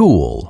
tool.